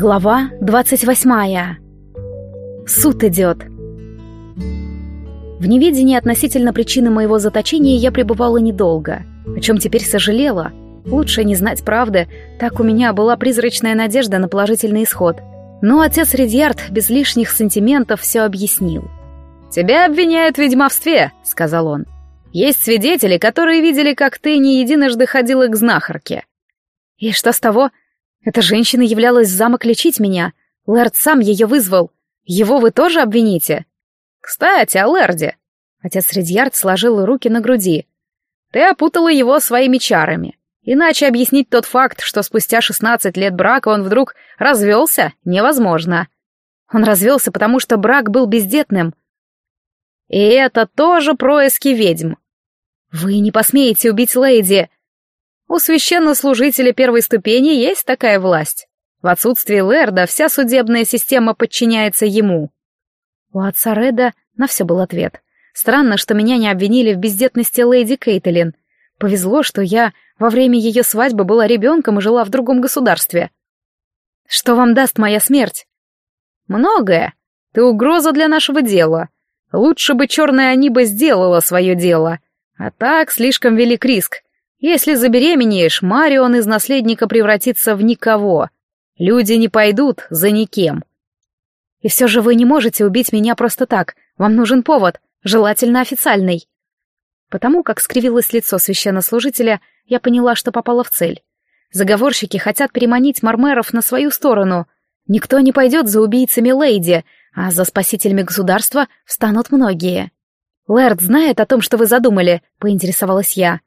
Глава двадцать восьмая. Суд идет. В неведении относительно причины моего заточения я пребывала недолго, о чем теперь сожалела. Лучше не знать правды, так у меня была призрачная надежда на положительный исход. Но отец Редьярд без лишних сантиментов все объяснил. «Тебя обвиняют в ведьмовстве», — сказал он. «Есть свидетели, которые видели, как ты не единожды ходила к знахарке». «И что с того? Эта женщина являлась в замок лечить меня. Лэрд сам ее вызвал. Его вы тоже обвините?» «Кстати, о Лерде». Отец Редьярд сложил руки на груди. «Ты опутала его своими чарами. Иначе объяснить тот факт, что спустя шестнадцать лет брака он вдруг развелся, невозможно». Он развелся, потому что брак был бездетным. И это тоже происки ведьм. Вы не посмеете убить леди. У священнослужителя первой ступени есть такая власть. В отсутствие Лерда вся судебная система подчиняется ему. У отца Реда на все был ответ. Странно, что меня не обвинили в бездетности леди Кейтлин. Повезло, что я во время ее свадьбы была ребенком и жила в другом государстве. Что вам даст моя смерть? Многое. Ты угроза для нашего дела. Лучше бы черная Аниба сделала свое дело. А так слишком велик риск. Если забеременеешь, Марион из наследника превратится в никого. Люди не пойдут за никем. И все же вы не можете убить меня просто так. Вам нужен повод, желательно официальный. Потому как скривилось лицо священнослужителя, я поняла, что попала в цель. Заговорщики хотят переманить Мармеров на свою сторону. Никто не пойдет за убийцами лейди, а за спасителями государства встанут многие. «Лэрд знает о том, что вы задумали?» — поинтересовалась я.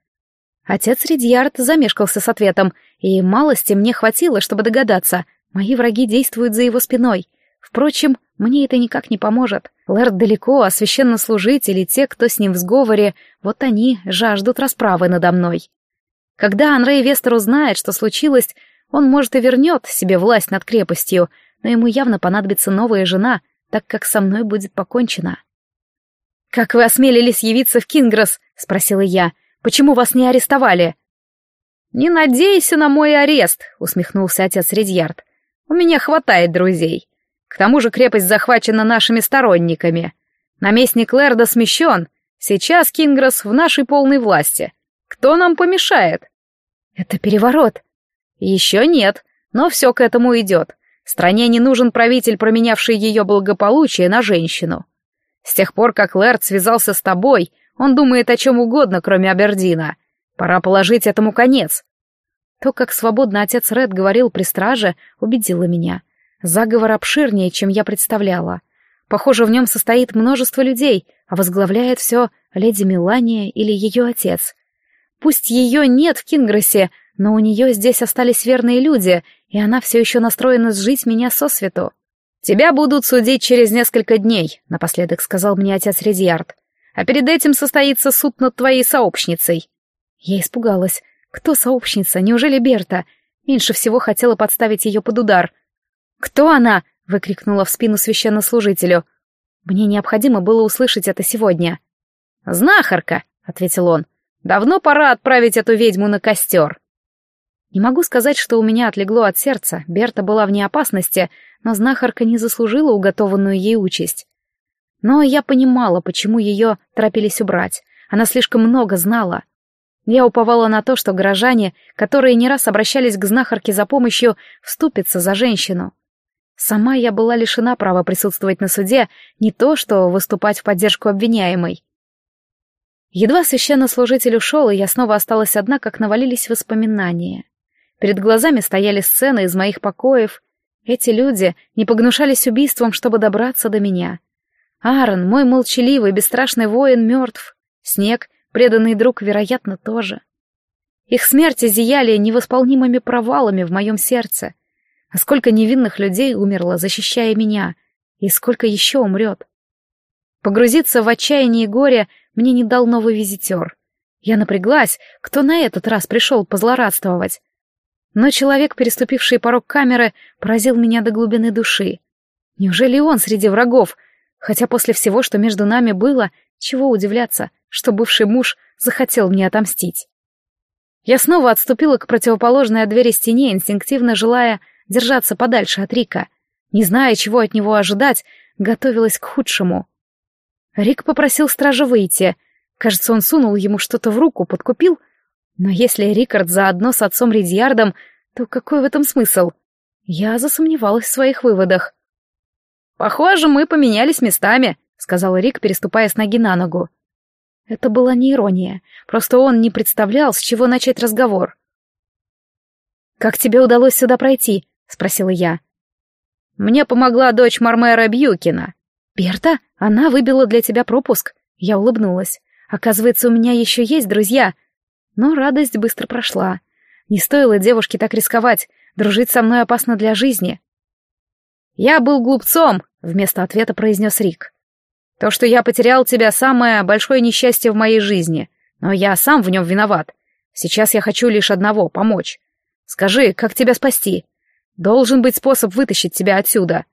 Отец Редьярд замешкался с ответом, и малости мне хватило, чтобы догадаться. Мои враги действуют за его спиной. Впрочем, мне это никак не поможет. Лэрд далеко, а священнослужители, те, кто с ним в сговоре, вот они жаждут расправы надо мной. Когда Анрей Вестер узнает, что случилось, он, может, и вернет себе власть над крепостью, но ему явно понадобится новая жена, так как со мной будет покончено. «Как вы осмелились явиться в Кингрос?» — спросила я. «Почему вас не арестовали?» «Не надейся на мой арест», — усмехнулся отец Редьярд. «У меня хватает друзей. К тому же крепость захвачена нашими сторонниками. Наместник Лерда смещен. Сейчас Кингрос в нашей полной власти. Кто нам помешает? Это переворот. Еще нет, но все к этому идет. Стране не нужен правитель, променявший ее благополучие на женщину. С тех пор, как Лэрд связался с тобой, он думает о чем угодно, кроме Абердина. Пора положить этому конец. То, как свободно отец Ред говорил при страже, убедило меня — Заговор обширнее, чем я представляла. Похоже, в нем состоит множество людей, а возглавляет все леди Мелания или ее отец. Пусть ее нет в Кингрессе, но у нее здесь остались верные люди, и она все еще настроена сжить меня сосвету. «Тебя будут судить через несколько дней», — напоследок сказал мне отец Редьярд. «А перед этим состоится суд над твоей сообщницей». Я испугалась. Кто сообщница? Неужели Берта? Меньше всего хотела подставить ее под удар — «Кто она?» — выкрикнула в спину священнослужителю. Мне необходимо было услышать это сегодня. «Знахарка», — ответил он. «Давно пора отправить эту ведьму на костер». Не могу сказать, что у меня отлегло от сердца. Берта была вне опасности, но знахарка не заслужила уготованную ей участь. Но я понимала, почему ее торопились убрать. Она слишком много знала. Я уповала на то, что горожане, которые не раз обращались к знахарке за помощью, вступятся за женщину. Сама я была лишена права присутствовать на суде, не то что выступать в поддержку обвиняемой. Едва священнослужитель ушел, и я снова осталась одна, как навалились воспоминания. Перед глазами стояли сцены из моих покоев. Эти люди не погнушались убийством, чтобы добраться до меня. Аарон, мой молчаливый, бесстрашный воин, мертв. Снег, преданный друг, вероятно, тоже. Их смерти зияли невосполнимыми провалами в моем сердце — а сколько невинных людей умерло, защищая меня, и сколько еще умрет. Погрузиться в отчаяние и горе мне не дал новый визитер. Я напряглась, кто на этот раз пришел позлорадствовать. Но человек, переступивший порог камеры, поразил меня до глубины души. Неужели он среди врагов? Хотя после всего, что между нами было, чего удивляться, что бывший муж захотел мне отомстить. Я снова отступила к противоположной от двери стене, инстинктивно желая держаться подальше от Рика. Не зная, чего от него ожидать, готовилась к худшему. Рик попросил стража выйти. Кажется, он сунул ему что-то в руку, подкупил. Но если Рикард заодно с отцом Ридьярдом, то какой в этом смысл? Я засомневалась в своих выводах. «Похоже, мы поменялись местами», — сказал Рик, переступая с ноги на ногу. Это была не ирония, просто он не представлял, с чего начать разговор. «Как тебе удалось сюда пройти?» — спросила я. «Мне помогла дочь Мармера Бьюкина». «Берта? Она выбила для тебя пропуск?» Я улыбнулась. «Оказывается, у меня еще есть друзья». Но радость быстро прошла. Не стоило девушке так рисковать, дружить со мной опасно для жизни. «Я был глупцом», — вместо ответа произнес Рик. «То, что я потерял тебя, самое большое несчастье в моей жизни, но я сам в нем виноват. Сейчас я хочу лишь одного — помочь. Скажи, как тебя спасти? Должен быть способ вытащить тебя отсюда».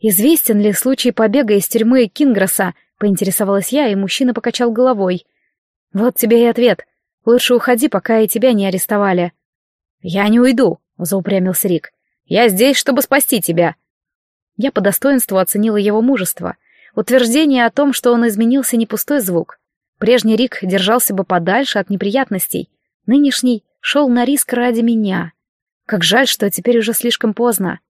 «Известен ли случай побега из тюрьмы Кингроса?» — поинтересовалась я, и мужчина покачал головой. «Вот тебе и ответ. Лучше уходи, пока и тебя не арестовали». «Я не уйду», — заупрямился Рик. «Я здесь, чтобы спасти тебя». Я по достоинству оценила его мужество. Утверждение о том, что он изменился, не пустой звук. Прежний Рик держался бы подальше от неприятностей. Нынешний шел на риск ради меня. Как жаль, что теперь уже слишком поздно.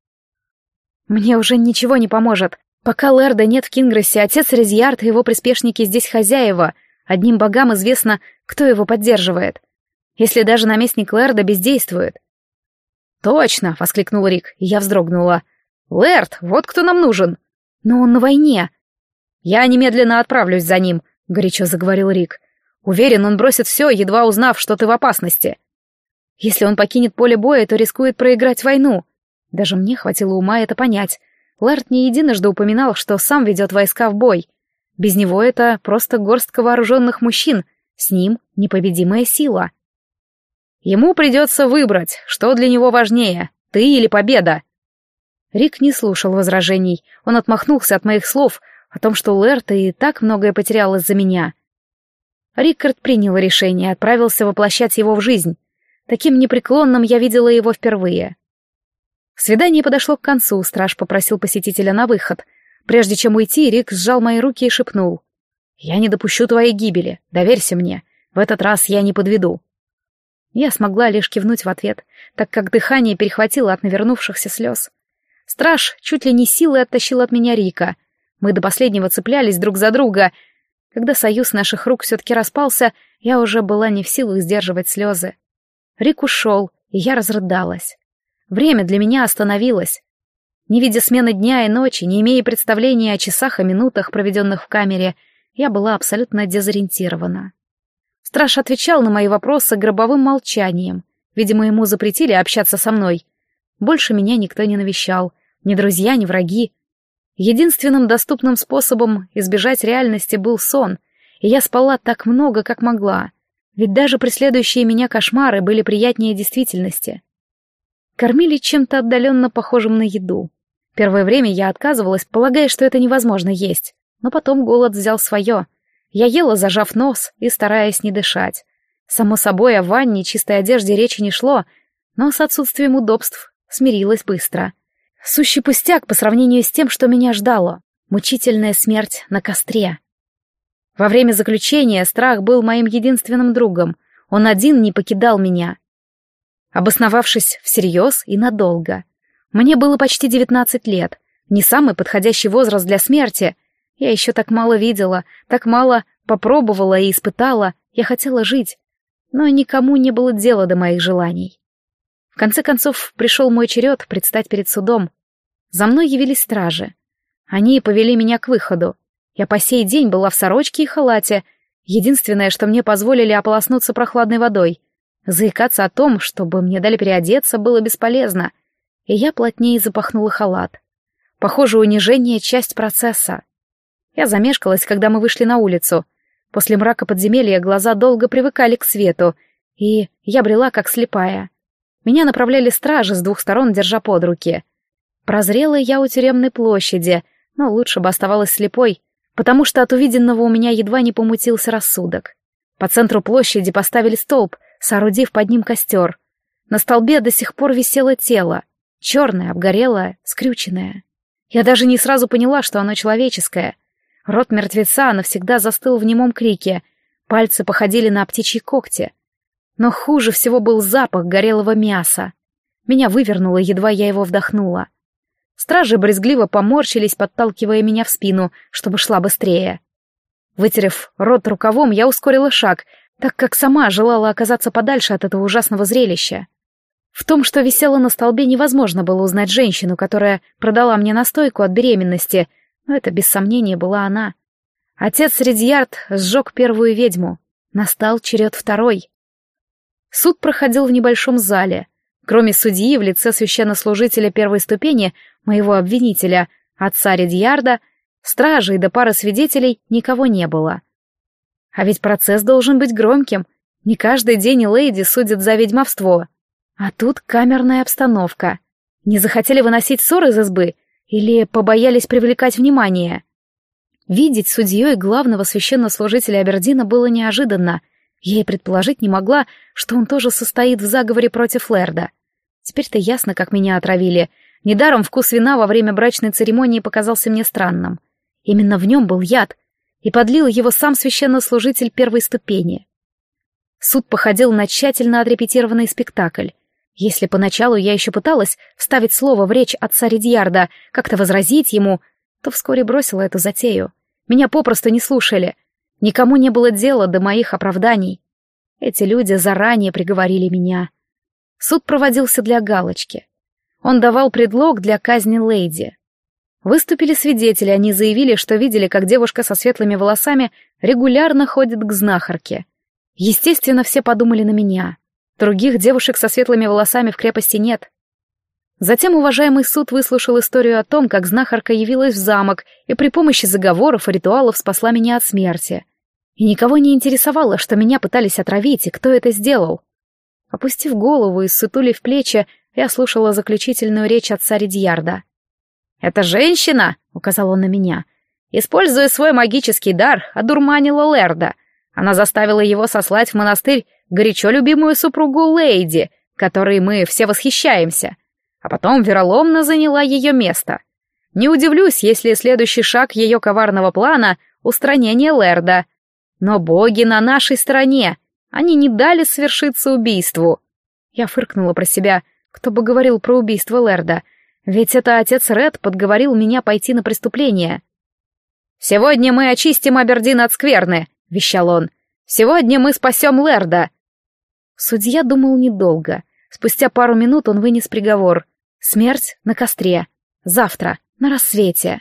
Мне уже ничего не поможет. Пока Лерда нет в Кингрессе, отец Резьярд и его приспешники здесь хозяева. Одним богам известно, кто его поддерживает. Если даже наместник Лерда бездействует. «Точно!» — воскликнул Рик, и я вздрогнула. «Лэрд, вот кто нам нужен!» «Но он на войне!» «Я немедленно отправлюсь за ним», — горячо заговорил Рик. «Уверен, он бросит все, едва узнав, что ты в опасности. Если он покинет поле боя, то рискует проиграть войну. Даже мне хватило ума это понять. Лэрд не единожды упоминал, что сам ведет войска в бой. Без него это просто горстка вооруженных мужчин, с ним непобедимая сила. Ему придется выбрать, что для него важнее, ты или победа. Рик не слушал возражений, он отмахнулся от моих слов о том, что Лэрт и так многое потерял из-за меня. Рикард принял решение, отправился воплощать его в жизнь. Таким непреклонным я видела его впервые. Свидание подошло к концу, страж попросил посетителя на выход. Прежде чем уйти, Рик сжал мои руки и шепнул. «Я не допущу твоей гибели, доверься мне. В этот раз я не подведу». Я смогла лишь кивнуть в ответ, так как дыхание перехватило от навернувшихся слез. Страж чуть ли не силой оттащил от меня Рика. Мы до последнего цеплялись друг за друга. Когда союз наших рук все-таки распался, я уже была не в силах сдерживать слезы. Рик ушел, и я разрыдалась. Время для меня остановилось. Не видя смены дня и ночи, не имея представления о часах и минутах, проведенных в камере, я была абсолютно дезориентирована. Страж отвечал на мои вопросы гробовым молчанием. Видимо, ему запретили общаться со мной. Больше меня никто не навещал, ни друзья, ни враги. Единственным доступным способом избежать реальности был сон, и я спала так много, как могла. Ведь даже преследующие меня кошмары были приятнее действительности. Кормили чем-то отдаленно похожим на еду. Первое время я отказывалась, полагая, что это невозможно есть. Но потом голод взял свое. Я ела, зажав нос и стараясь не дышать. Само собой, о ванне чистой одежде речи не шло, но с отсутствием удобств смирилась быстро. Сущий пустяк по сравнению с тем, что меня ждало. Мучительная смерть на костре. Во время заключения страх был моим единственным другом. Он один не покидал меня. Обосновавшись всерьез и надолго. Мне было почти девятнадцать лет. Не самый подходящий возраст для смерти. Я еще так мало видела, так мало попробовала и испытала. Я хотела жить. Но никому не было дела до моих желаний. Конце концов, пришел мой черед предстать перед судом. За мной явились стражи. Они повели меня к выходу. Я по сей день была в сорочке и халате. Единственное, что мне позволили ополоснуться прохладной водой. Заикаться о том, чтобы мне дали переодеться, было бесполезно. И я плотнее запахнула халат. Похоже, унижение — часть процесса. Я замешкалась, когда мы вышли на улицу. После мрака подземелья глаза долго привыкали к свету, и я брела как слепая. Меня направляли стражи с двух сторон, держа под руки. Прозрела я у тюремной площади, но лучше бы оставалась слепой, потому что от увиденного у меня едва не помутился рассудок. По центру площади поставили столб, соорудив под ним костер. На столбе до сих пор висело тело. Черное, обгорелое, скрюченное. Я даже не сразу поняла, что оно человеческое. Рот мертвеца навсегда застыл в немом крике. Пальцы походили на птичьи когти. Но хуже всего был запах горелого мяса. Меня вывернуло, едва я его вдохнула. Стражи брезгливо поморщились, подталкивая меня в спину, чтобы шла быстрее. Вытерев рот рукавом, я ускорила шаг, так как сама желала оказаться подальше от этого ужасного зрелища. В том, что висело на столбе, невозможно было узнать женщину, которая продала мне настойку от беременности, но это без сомнения была она. Отец Редьярд сжег первую ведьму. Настал черед второй. Суд проходил в небольшом зале. Кроме судьи в лице священнослужителя первой ступени, моего обвинителя, отца Редьярда, стражей до пары свидетелей никого не было. А ведь процесс должен быть громким. Не каждый день леди судят за ведьмовство. А тут камерная обстановка. Не захотели выносить ссор из избы или побоялись привлекать внимание? Видеть судьей главного священнослужителя Абердина было неожиданно. Я и предположить не могла, что он тоже состоит в заговоре против Лерда. Теперь-то ясно, как меня отравили. Недаром вкус вина во время брачной церемонии показался мне странным. Именно в нем был яд, и подлил его сам священнослужитель первой ступени. Суд походил на тщательно отрепетированный спектакль. Если поначалу я еще пыталась вставить слово в речь отца Редьярда, как-то возразить ему, то вскоре бросила эту затею. Меня попросту не слушали. Никому не было дела до моих оправданий. Эти люди заранее приговорили меня. Суд проводился для галочки. Он давал предлог для казни леди. Выступили свидетели, они заявили, что видели, как девушка со светлыми волосами регулярно ходит к знахарке. Естественно, все подумали на меня. Других девушек со светлыми волосами в крепости нет. Затем уважаемый суд выслушал историю о том, как знахарка явилась в замок и при помощи заговоров и ритуалов спасла меня от смерти. И никого не интересовало, что меня пытались отравить и кто это сделал. Опустив голову и ссутулив плечи, я слушала заключительную речь отца Редьярда. «Эта женщина», — указал он на меня, — «используя свой магический дар, одурманила Лерда. Она заставила его сослать в монастырь горячо любимую супругу Лейди, которой мы все восхищаемся, а потом вероломно заняла ее место. Не удивлюсь, если следующий шаг ее коварного плана — устранение Лерда. Но боги на нашей стороне, они не дали свершиться убийству». Я фыркнула про себя, кто бы говорил про убийство Лерда — ведь это отец Ред подговорил меня пойти на преступление. «Сегодня мы очистим Абердин от скверны», — вещал он. «Сегодня мы спасем Лерда». Судья думал недолго. Спустя пару минут он вынес приговор. Смерть на костре. Завтра, на рассвете.